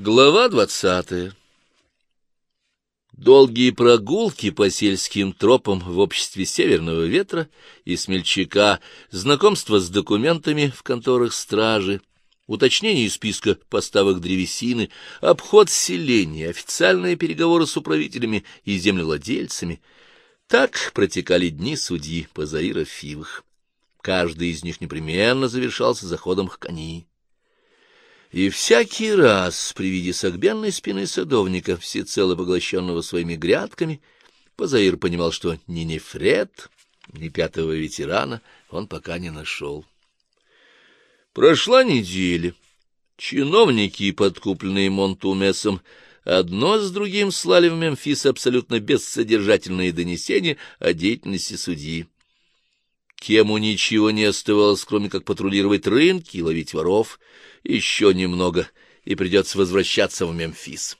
Глава двадцатая Долгие прогулки по сельским тропам в обществе Северного ветра и смельчака, знакомство с документами в конторах стражи, уточнение списка поставок древесины, обход селения, официальные переговоры с управителями и землевладельцами — так протекали дни судьи Пазаира Фивых. Каждый из них непременно завершался заходом к кони. И всякий раз при виде согбенной спины садовника, всецело поглощенного своими грядками, Пазаир понимал, что ни Нефред, ни пятого ветерана он пока не нашел. Прошла неделя. Чиновники, подкупленные Монтумесом, одно с другим слали в Мемфис абсолютно бессодержательные донесения о деятельности судьи. Кему ничего не оставалось, кроме как патрулировать рынки и ловить воров, еще немного, и придется возвращаться в Мемфис.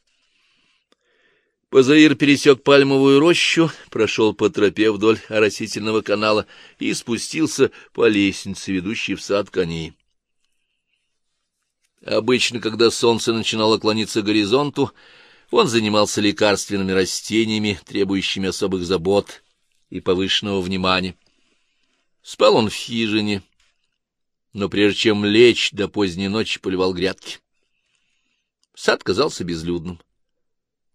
Позаир пересек пальмовую рощу, прошел по тропе вдоль оросительного канала и спустился по лестнице, ведущей в сад коней. Обычно, когда солнце начинало клониться к горизонту, он занимался лекарственными растениями, требующими особых забот и повышенного внимания. Спал он в хижине, но прежде чем лечь, до поздней ночи поливал грядки. Сад казался безлюдным.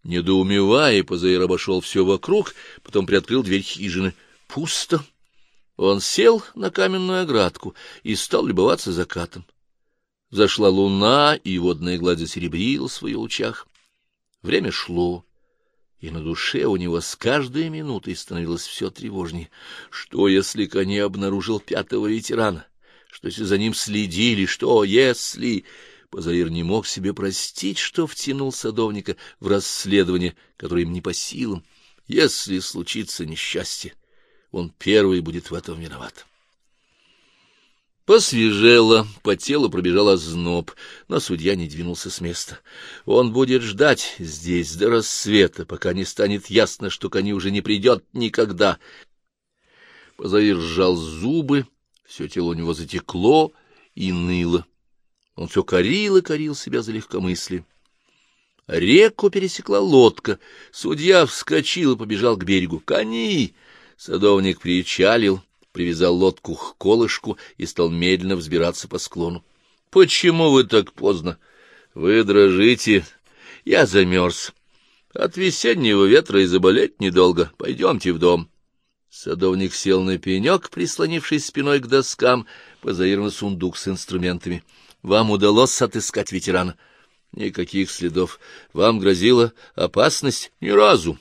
Недоумевая, Позаир обошел все вокруг, потом приоткрыл дверь хижины. Пусто. Он сел на каменную оградку и стал любоваться закатом. Зашла луна, и водная гладь засеребрилась в ее лучах. Время шло, и на душе у него с каждой минутой становилось все тревожнее. Что, если Кони обнаружил пятого ветерана? Что, если за ним следили? Что, если... Позаир не мог себе простить, что втянул садовника в расследование, которое им не по силам. Если случится несчастье, он первый будет в этом виноват. Посвежело, по телу пробежал озноб, но судья не двинулся с места. Он будет ждать здесь до рассвета, пока не станет ясно, что кони уже не придет никогда. Позаир сжал зубы, все тело у него затекло и ныло. Он все корил и корил себя за легкомыслие. Реку пересекла лодка. Судья вскочил и побежал к берегу. «Кони!» Садовник причалил привязал лодку к колышку и стал медленно взбираться по склону. — Почему вы так поздно? — Вы дрожите. Я замерз. От весеннего ветра и заболеть недолго. Пойдемте в дом. Садовник сел на пенек, прислонившись спиной к доскам, позаир сундук с инструментами. — Вам удалось отыскать ветерана? — Никаких следов. Вам грозила опасность? — Ни разу.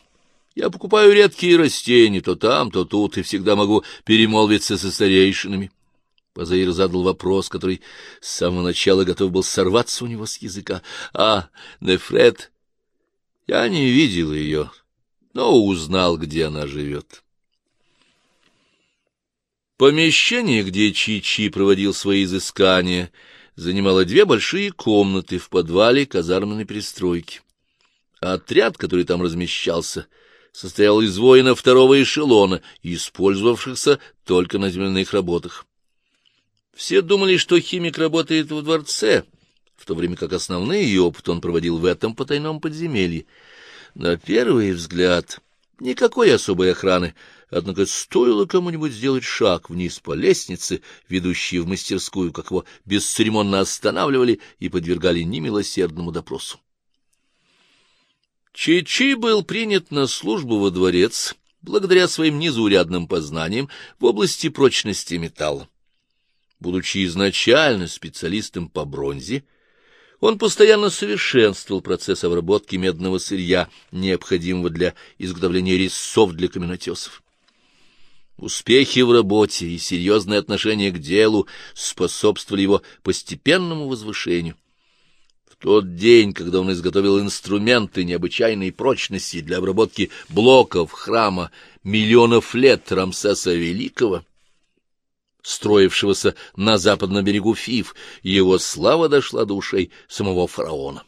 Я покупаю редкие растения, то там, то тут, и всегда могу перемолвиться со старейшинами. Позаир задал вопрос, который с самого начала готов был сорваться у него с языка. — А, Нефред? Я не видел ее, но узнал, где она живет. Помещение, где Чичи -Чи проводил свои изыскания, занимало две большие комнаты в подвале казарменной пристройки. Отряд, который там размещался — состоял из воинов второго эшелона, использовавшихся только на земляных работах. Все думали, что химик работает в дворце, в то время как основные опыт он проводил в этом потайном подземелье. На первый взгляд никакой особой охраны, однако стоило кому-нибудь сделать шаг вниз по лестнице, ведущей в мастерскую, как его бесцеремонно останавливали и подвергали немилосердному допросу. Чичи был принят на службу во дворец благодаря своим незаурядным познаниям в области прочности металла. Будучи изначально специалистом по бронзе, он постоянно совершенствовал процесс обработки медного сырья, необходимого для изготовления резцов для каменотесов. Успехи в работе и серьезное отношение к делу способствовали его постепенному возвышению тот день, когда он изготовил инструменты необычайной прочности для обработки блоков храма миллионов лет Рамсеса Великого, строившегося на западном берегу Фив, его слава дошла до ушей самого фараона.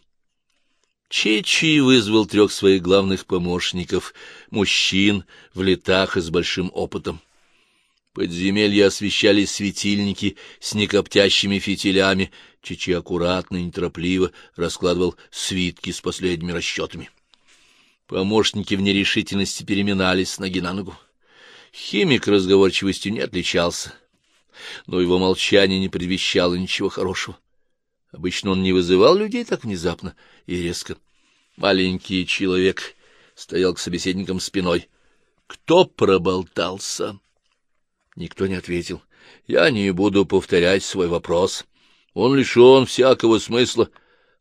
Чечи вызвал трех своих главных помощников, мужчин в летах и с большим опытом. Подземелья освещали светильники с некоптящими фитилями, Чичи аккуратно и неторопливо раскладывал свитки с последними расчетами. Помощники в нерешительности переминались с ноги на ногу. Химик разговорчивостью не отличался, но его молчание не предвещало ничего хорошего. Обычно он не вызывал людей так внезапно и резко. Маленький человек стоял к собеседникам спиной. Кто проболтался? Никто не ответил. Я не буду повторять свой вопрос. Он лишен всякого смысла.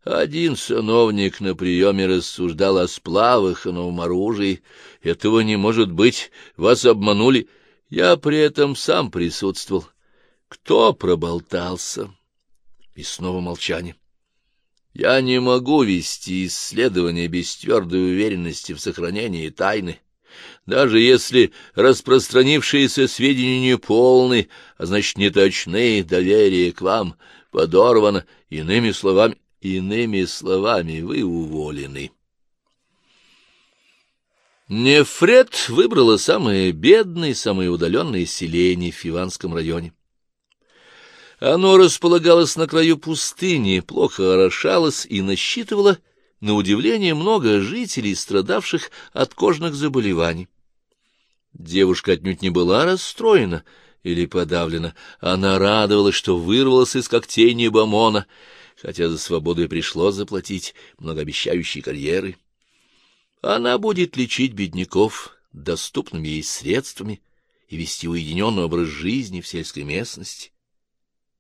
Один сановник на приеме рассуждал о сплавах и новом оружии. Этого не может быть. Вас обманули. Я при этом сам присутствовал. Кто проболтался? И снова молчание. Я не могу вести исследования без твердой уверенности в сохранении тайны. Даже если распространившиеся сведения неполны, а значит неточны, доверие к вам подорвано, иными словами, иными словами, вы уволены. Нефред выбрала самое бедное, самое удаленное селение в Фиванском районе. Оно располагалось на краю пустыни, плохо орошалось и насчитывало, на удивление, много жителей, страдавших от кожных заболеваний. Девушка отнюдь не была расстроена или подавлена. Она радовалась, что вырвалась из когтей Небомона, хотя за свободу и пришлось заплатить многообещающей карьеры. Она будет лечить бедняков доступными ей средствами и вести уединенный образ жизни в сельской местности.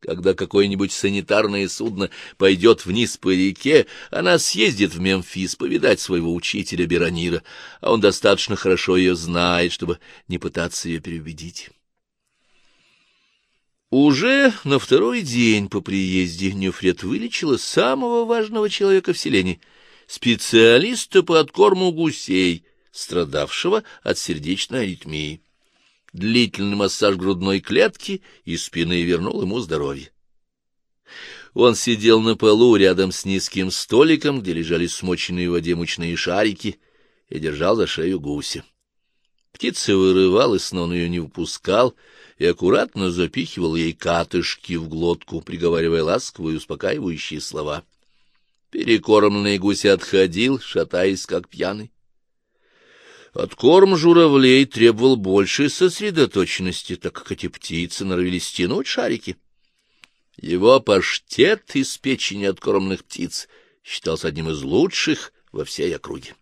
Когда какое-нибудь санитарное судно пойдет вниз по реке, она съездит в Мемфис повидать своего учителя Беронира, а он достаточно хорошо ее знает, чтобы не пытаться ее переубедить. Уже на второй день по приезде Нюфред вылечила самого важного человека в селении — специалиста по откорму гусей, страдавшего от сердечной аритмии. Длительный массаж грудной клетки и спины вернул ему здоровье. Он сидел на полу рядом с низким столиком, где лежали смоченные в воде мучные шарики, и держал за шею гуся. Птица вырывалась, но он ее не выпускал, и аккуратно запихивал ей катышки в глотку, приговаривая ласковые успокаивающие слова. Перекормленный гусь отходил, шатаясь, как пьяный. Откорм журавлей требовал большей сосредоточенности, так как эти птицы норовили стянуть шарики. Его паштет из печени откормленных птиц считался одним из лучших во всей округе.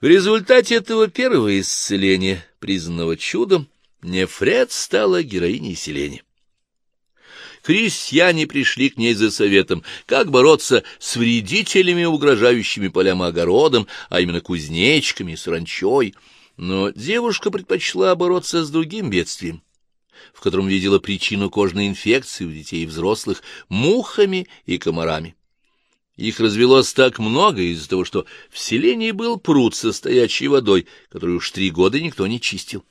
В результате этого первого исцеления, признанного чудом, Нефред стала героиней селения. Крестьяне пришли к ней за советом, как бороться с вредителями, угрожающими полям и огородам, а именно кузнечками, саранчой. Но девушка предпочла бороться с другим бедствием, в котором видела причину кожной инфекции у детей и взрослых, мухами и комарами. Их развелось так много из-за того, что в селении был пруд со стоячей водой, который уж три года никто не чистил.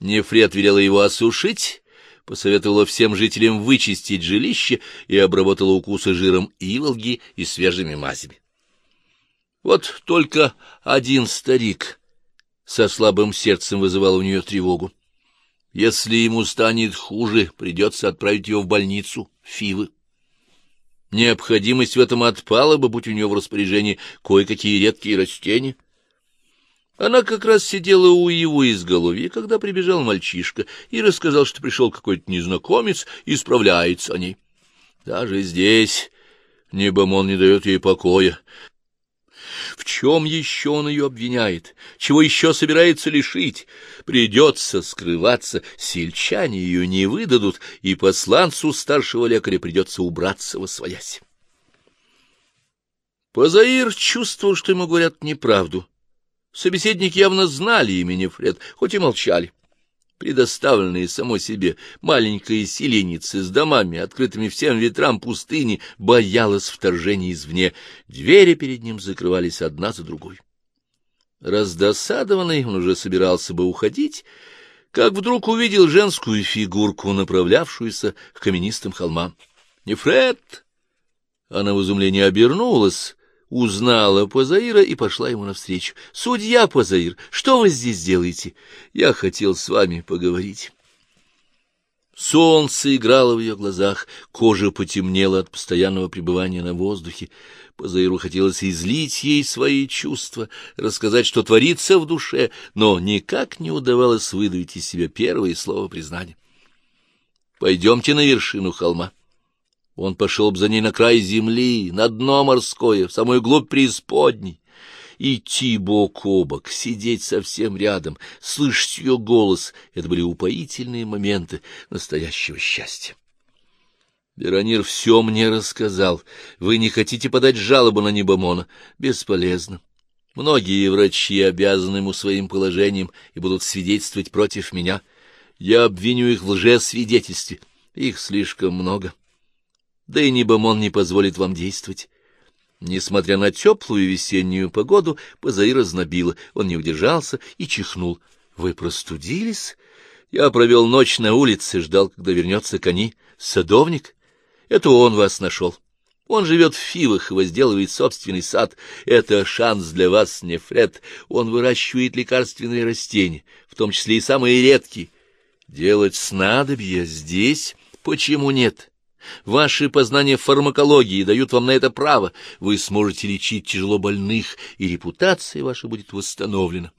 Нефред велела его осушить, посоветовала всем жителям вычистить жилище и обработала укусы жиром иволги и свежими мазями. Вот только один старик со слабым сердцем вызывал у нее тревогу. Если ему станет хуже, придется отправить его в больницу, Фивы. Необходимость в этом отпала бы, будь у нее в распоряжении кое-какие редкие растения — она как раз сидела у его изголовья, когда прибежал мальчишка и рассказал, что пришел какой-то незнакомец и справляется о ней. Даже здесь Небомон не дает ей покоя. В чем еще он ее обвиняет? Чего еще собирается лишить? Придется скрываться, сельчане ее не выдадут, и посланцу старшего лекаря придется убраться во своясь. Позаир чувствовал, что ему говорят неправду Собеседники явно знали имени Фред, хоть и молчали. Предоставленные самой себе маленькая селеница с домами, открытыми всем ветрам пустыни, боялась вторжения извне. Двери перед ним закрывались одна за другой. Раздосадованный, он уже собирался бы уходить, как вдруг увидел женскую фигурку, направлявшуюся к каменистым холмам. «Не Фред!» Она в изумлении обернулась, узнала Пазаира и пошла ему навстречу. — Судья Пазаир, что вы здесь делаете? Я хотел с вами поговорить. Солнце играло в ее глазах, кожа потемнела от постоянного пребывания на воздухе. Позаиру хотелось излить ей свои чувства, рассказать, что творится в душе, но никак не удавалось выдавить из себя первое слово признания. «Пойдемте на вершину холма». Он пошел бы за ней на край земли, на дно морское, в самую глубь преисподней идти бок о бок, сидеть совсем рядом, слышать ее голос — это были упоительные моменты настоящего счастья. Беронир все мне рассказал. Вы не хотите подать жалобу на Небомона? Бесполезно. Многие врачи обязаны ему своим положением и будут свидетельствовать против меня. Я обвиню их в лжесвидетельстве. Их слишком много. Да и Небомон не позволит вам действовать. Несмотря на теплую весеннюю погоду, Пазаира знобило. Он не удержался и чихнул. — Вы простудились? Я провел ночь на улице, ждал, когда вернется кони. Садовник? Это он вас нашел. Он живет в Фивах и возделывает собственный сад. Это шанс для вас, Нефред. Он выращивает лекарственные растения, в том числе и самые редкие. Делать снадобья здесь? Почему нет? Ваши познания фармакологии дают вам на это право. Вы сможете лечить тяжело больных, и репутация ваша будет восстановлена.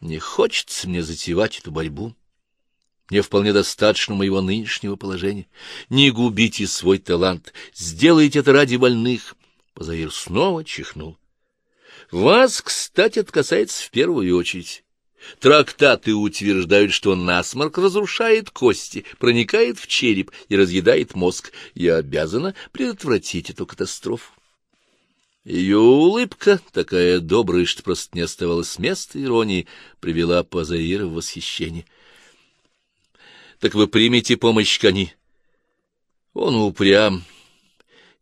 Не хочется мне затевать эту борьбу. Мне вполне достаточно моего нынешнего положения. Не губите свой талант, сделайте это ради больных. Позаир снова чихнул. Вас, кстати, это касается в первую очередь. Трактаты утверждают, что насморк разрушает кости, проникает в череп и разъедает мозг. Я обязана предотвратить эту катастрофу. Ее улыбка, такая добрая, что просто не оставалось места иронии, привела Пазаира в восхищение. — Так вы примете помощь Кани? Он упрям.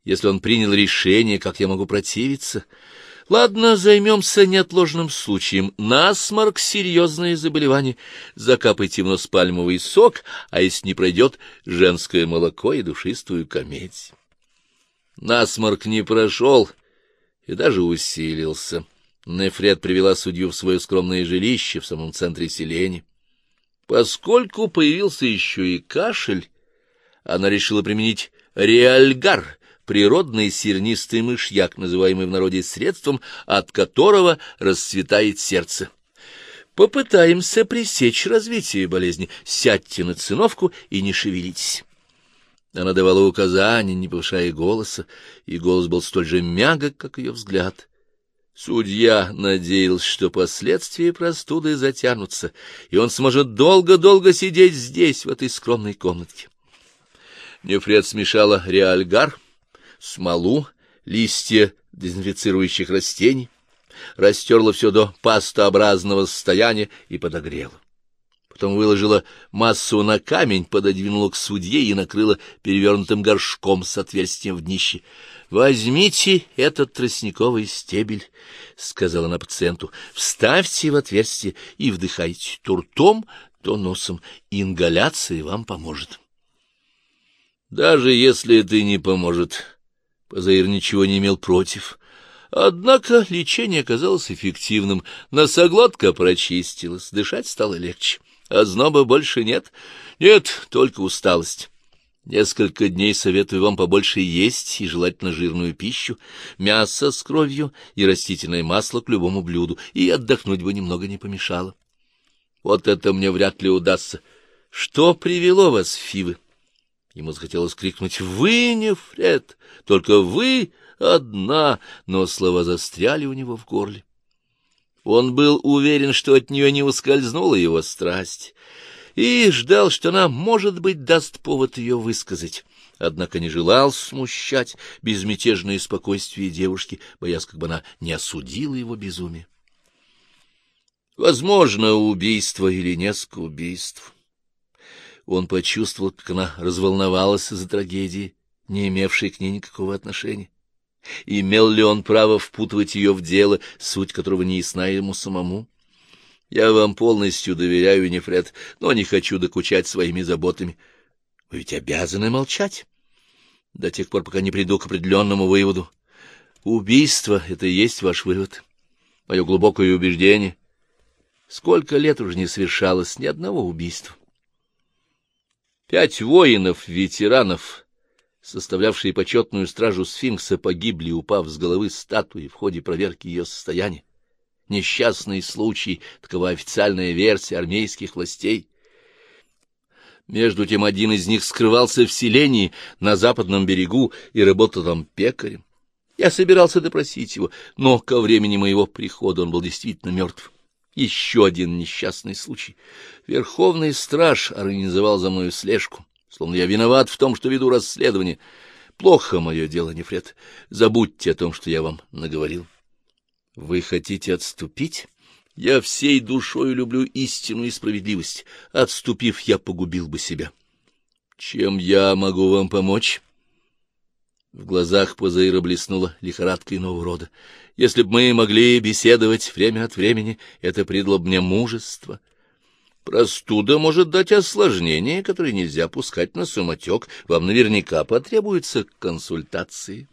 Если он принял решение, как я могу противиться? — Ладно, займемся неотложным случаем. Насморк — серьезное заболевание. Закапайте в нос пальмовый сок, а если не пройдет, женское молоко и душистую комедь. Насморк не прошел и даже усилился. Нефред привела судью в свое скромное жилище в самом центре селения. Поскольку появился еще и кашель, она решила применить реальгар, природный сернистый мышьяк, называемый в народе средством, от которого расцветает сердце. Попытаемся пресечь развитие болезни. Сядьте на циновку и не шевелитесь. Она давала указания, не повышая голоса, и голос был столь же мягок, как ее взгляд. Судья надеялся, что последствия простуды затянутся, и он сможет долго-долго сидеть здесь, в этой скромной комнатке. Нефред смешала реальгар, смолу, листья дезинфицирующих растений, растерла все до пастообразного состояния и подогрела. Потом выложила массу на камень, пододвинула к судье и накрыла перевернутым горшком с отверстием в днище. — Возьмите этот тростниковый стебель, — сказала она пациенту, — вставьте в отверстие и вдыхайте то ртом, то носом. Ингаляция вам поможет. — Даже если это не поможет, Позаир ничего не имел против. Однако лечение оказалось эффективным, носоглотка прочистилась, дышать стало легче. А зноба больше нет? Нет, только усталость. Несколько дней советую вам побольше есть и желательно жирную пищу, мясо с кровью и растительное масло к любому блюду, и отдохнуть бы немного не помешало. Вот это мне вряд ли удастся. Что привело вас Фивы? Ему захотелось крикнуть «Вы не Фред! Только вы одна!» Но слова застряли у него в горле. Он был уверен, что от нее не ускользнула его страсть, и ждал, что она, может быть, даст повод ее высказать. Однако не желал смущать безмятежное спокойствие девушки, боясь, как бы она не осудила его безумие. Возможно, убийство или несколько убийств он почувствовал, как она разволновалась из-за трагедии, не имевшей к ней никакого отношения. Имел ли он право впутывать ее в дело, суть которого не ясна ему самому? Я вам полностью доверяю, Нефред, но не хочу докучать своими заботами. Вы ведь обязаны молчать до тех пор, пока не приду к определенному выводу. Убийство — это и есть ваш вывод, мое глубокое убеждение. Сколько лет уже не совершалось ни одного убийства. Пять воинов-ветеранов, составлявшие почетную стражу сфинкса, погибли, упав с головы статуи в ходе проверки ее состояния. Несчастный случай, такова официальная версия армейских властей. Между тем один из них скрывался в селении на западном берегу и работал там пекарем. Я собирался допросить его, но ко времени моего прихода он был действительно мертв. Еще один несчастный случай. Верховный страж организовал за мною слежку, словно я виноват в том, что веду расследование. Плохо мое дело, Нефред. Забудьте о том, что я вам наговорил. Вы хотите отступить? Я всей душой люблю истину и справедливость. Отступив, я погубил бы себя. Чем я могу вам помочь? В глазах Позаира блеснула лихорадка иного рода. Если б мы могли беседовать время от времени, это придло мне мужество. Простуда может дать осложнение, которое нельзя пускать на самотек. Вам наверняка потребуются консультации.